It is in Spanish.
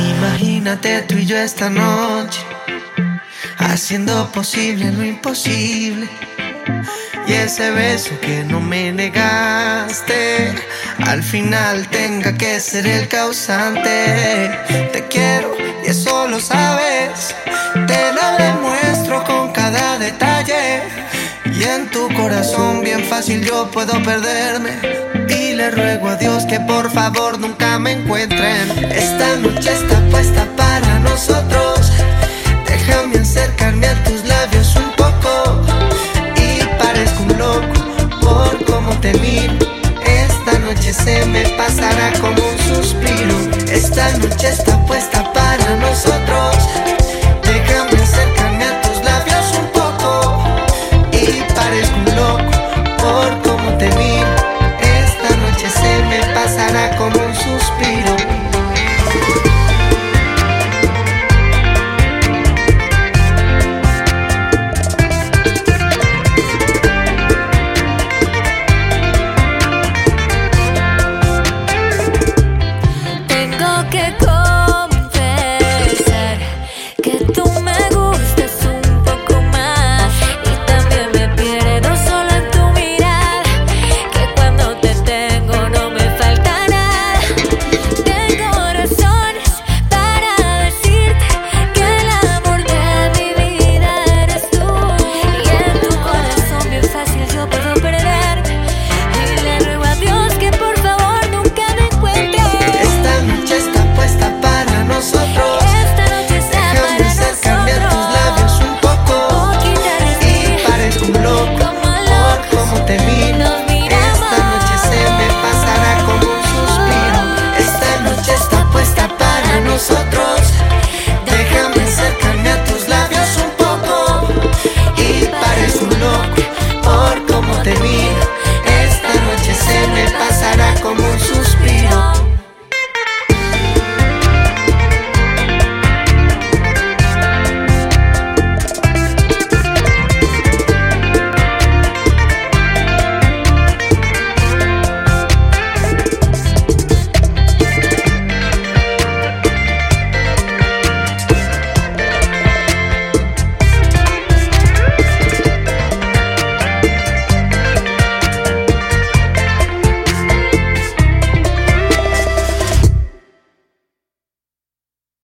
Imagínate tú y yo esta noche, haciendo posible lo imposible. Y ese beso que no me negaste, al final tenga que ser el causante. Te quiero y eso lo sabes, te lo demuestro con cada detalle. Y en tu corazón bien fácil yo puedo perderme. Y le ruego a Dios que por favor nunca me encuentren. Esta noche está puesta para nosotros. Déjame acercarme a tus labios un poco. Y parezco un loco por cómo te miro. Esta noche se me pasará como un suspiro. Esta noche está puesta